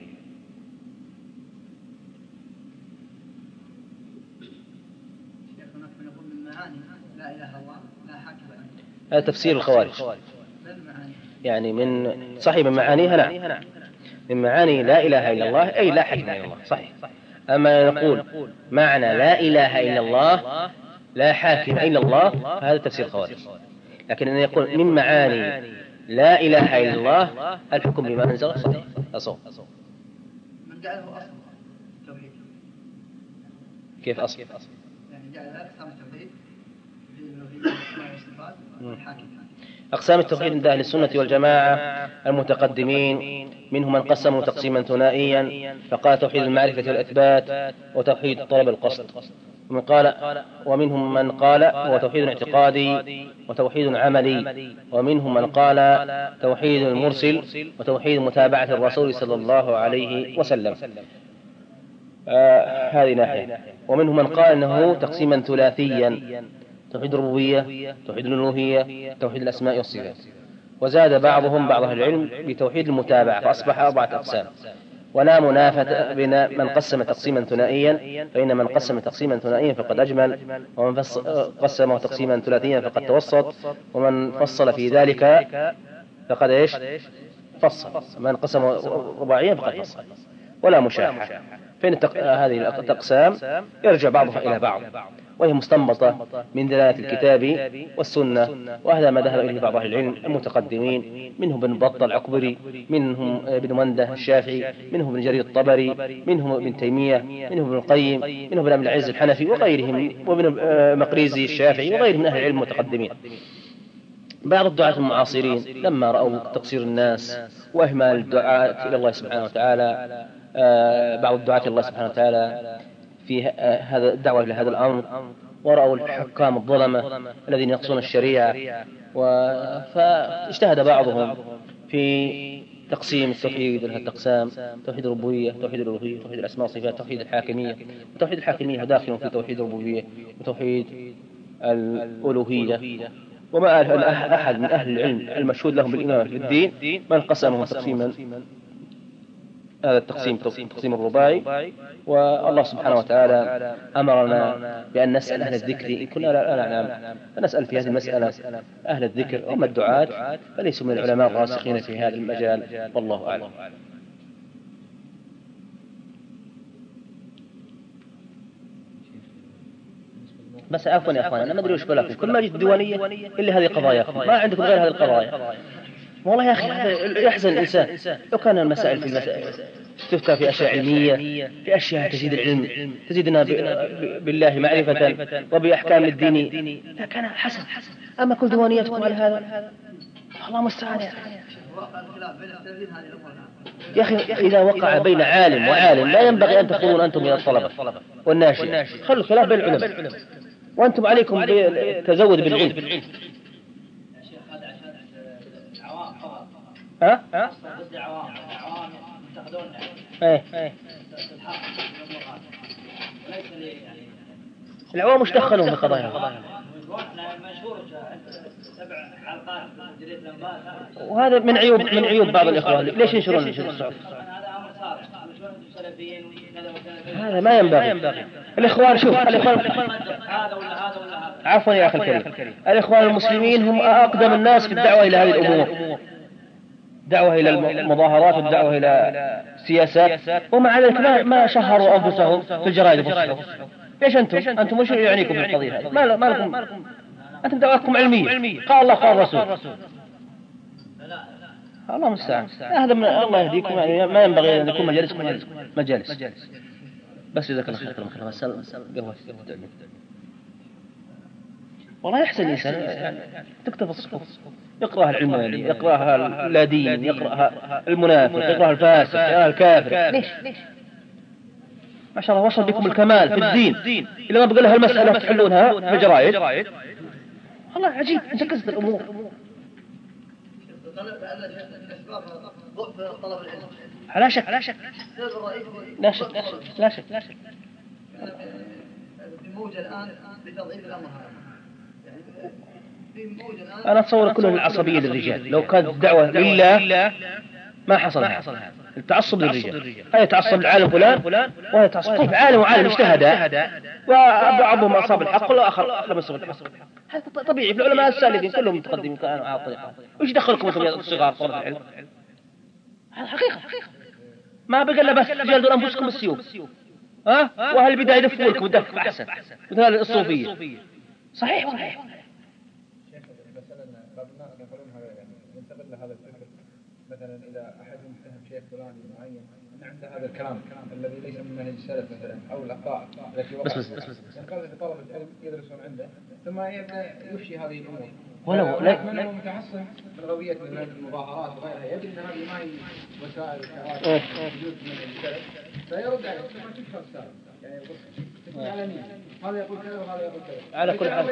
شيخ هناك من يقول من معاني لا إله إلا الله لا حاكم هذا تفسير الخوارج. يعني من صحيح من معانيها نعم. من معاني لا إله إلا الله أي لا حكم إلا الله صحيح. أما نقول معنى لا إله إلا الله لا حاكم إلا الله هذا تفسير خوارج لكن أن يقول من معاني لا إله إلا الله الحكم بما أنزل صحيح. أصول من جعله التوحيد كيف أصل؟ يعني جعل أقسام التوحيد أقسام التوحيد عند أهل السنة والجماعة المتقدمين منهم من قسموا تقسيما ثنائيا فقال توحيد المعرفة والإثبات وتوحيد طلب القصد. ومن قال ومنهم من قال هو توحيد اعتقادي وتوحيد عملي. ومنهم من قال توحيد المرسل وتوحيد متابعة الرسول صلى الله عليه وسلم. آه هذه ناحية. ومنهم من قال إنه تقسيما ثلاثيا توحيد الربوبية توحيد الألوهية توحيد الأسماء والصفات. وزاد بعضهم بعض أهل العلم بتوحيد المتابعة فأصبح أربعة أقسام. ولا منافة بين من قسم تقسيما ثنائيا فإن من قسم تقسيما ثنائيا فقد أجمل ومن فص- قسمه تقسيما ثلاثيا فقد توسط ومن فصل في ذلك فقد إيش؟ فصل. من قسم رباعيا فقد فصل. ولا مشاحة. فإن التق... هذه الأقسام يرجع بعضها إلى بعض. وهي مستنبطة من دلالة الكتاب والسنة وهذا ما ذهب إليه بعض أهل العلم المتقدمين منهم ابن بطة العكبري منهم ابن منده الشافعي منهم ابن جرير الطبري منهم ابن تيمية منهم ابن القيم منهم ابن العزيز الحنفي وغيرهم وابن آه، مقريزي الشافعي وغيرهم من أهل العلم المتقدمين بعض الدعاة المعاصرين لما رأوا تقصير الناس وإهمال الدعاة إلى الله سبحانه وتعالى آه، بعض الدعاة إلى الله سبحانه وتعالى في آه، هذا الدعوة إلى هذا الأمر. ورأوا الحكام الظلمة الذين يقصون الشريعة. و- فاجتهد بعضهم في تقسيم التوحيد إلى الأقسام. توحيد الربوبية توحيد الألوهية توحيد الأسماء والصفات توحيد الحاكمية. وتوحيد الحاكمية داخل في توحيد الربوبية وتوحيد الألوهية. وما أحد من أهل العلم المشهود لهم بالإمامة في الدين من قسمه تقسيما. هذا التقسيم تقسيم الرباعي. والله سبحانه وتعالى أمرنا بأن نسأل أهل الذكر. إن كنا لا نعلم. فنسأل في هذه المسألة أهل الذكر. أما الدعاة فليسوا من العلماء الراسخين في هذا المجال. والله أعلم. بس عفوا يا أخوان أنا ما أدري وش بلاكم. كل ما جيت الديوانية إلا هذه قضايا ما عندكم غير هذه القضايا. والله يا أخي هذا يحزن الإنسان. لو كان المسائل في المسائل تفتى في أشياء علمية في أشياء تزيد العلم تزيدنا بالله معرفة وبأحكام الدين. لكان حسن. أما كل ديوانيتكم على هذا. الله المستعان يا الأمور يا أخي إذا وقع بين عالم وعالم لا ينبغي أن تكونوا أنتم من الطلبة والناشئة. خلوا الخلاف بين العلماء. وأنتم عليكم بالتزود بالعلم يا شيخ هذا عشان العوام فقط ها؟ ها؟ ضد العوام العوام مش دخلهم في قضايا وهذا من عيوب من عيوب بعض الإخوان ليش ينشرون الصحف؟ هذا ما ينبغي. الإخوان شوف هذا عفوا يا أخي الكريم. الإخوان المسلمين هم أقدم الناس في الدعوة إلى هذه الأمور. دعوة إلى المظاهرات والدعوة إلى السياسات ومع ذلك ما ما شهروا أنفسهم في الجرائد والصحف ليش أنتم؟ أنتم؟ وش يعنيكم بالقضية هذه؟ ما ما لكم أنتم دعوتكم علمية. قال الله قال الرسول. الله المستعان. هذا من الله يهديكم يعني ما ينبغي أن يكون مجالسكم مجالس. بس جزاك الله خير. كلام خير. بس قهوة والله يحسن الإنسان. تكتب الصحف يقرأها العلماني يقرأها اللادين يقرأها المنافق يقرأها الفاسق يقرأها الكافر. ليش؟ ليش؟ ما شاء الله وصل بكم الكمال في الدين. إلا ما بقى لها المسألة تحلونها في الجرايد والله عجيب انتكست الأمور. لا شك لا شك السبب الرئيسي لا شك لا شك لا شك. لا شك في موجة الآن بتضعيف الأمر. هذا أنا أتصور كلها العصبية للرجال. لو كانت الدعوة لله ما حصل هذا التعصب للرجال. هذا يتعصب لعالم فلان وهذا يتعصب. طيب عالم وعالم اجتهدا وبعضهم أصاب الحق والآخر لم يصب الحق. هذا طبيعي. في العلماء السالفين كلهم متقدمين. كانوا على الطريقة وش دخلكم أنتم يا الصغار طلبه العلم؟ هذا حقيقة. ما بقى إلا بس جلدوا أنفسكم بالسيوف. ها؟ وأهل البداية يدفوا لكم الدف أحسن. مثل الصوفيه صحيح صحيح هذا الفكر مثلا إذا أحد متهم شيخ فلاني معين أن عنده هذا الكلام الذي ليس من منهج السلف مثلا أو الاخطاء التي وقعت. بس بس بس ينقل لطلبه العلم يدرسون عنده ثم يفشي هذه الأمور. ولو لا من هو متحصن من غوية من المظاهرات وغيرها يدري أن هذه ما هي وسائل وجود من السلف فيرد عليه ثم تكفر السالفه يعني هذا يقول كذا وهذا يقول كذا على كل حال.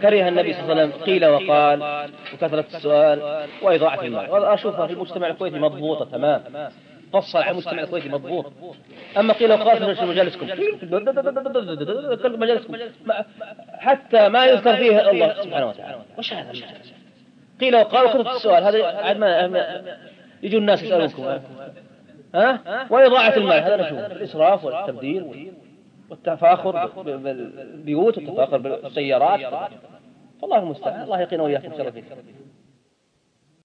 كره النبي صلى الله عليه وسلم قيل وقال وكثرة السؤال وإضاعة المال. وهذا أشوفها في المجتمع الكويتي مضبوطة تمام. فصل على المجتمع الكويتي مضبوط. أما قيل وقال في مجالسكم. مجالسكم. حتى ما يذكر فيه الله سبحانه وتعالى. وش هذا قيل وقال وكثرة السؤال. هذا عاد ما يجوا الناس يسألونكم. ها؟ وإضاعة المال. هذا نشوف. الإسراف والتبذير والتفاخر بالبيوت والتفاخر بالسيارات فالله المستعان. الله يقينا وإياكم شر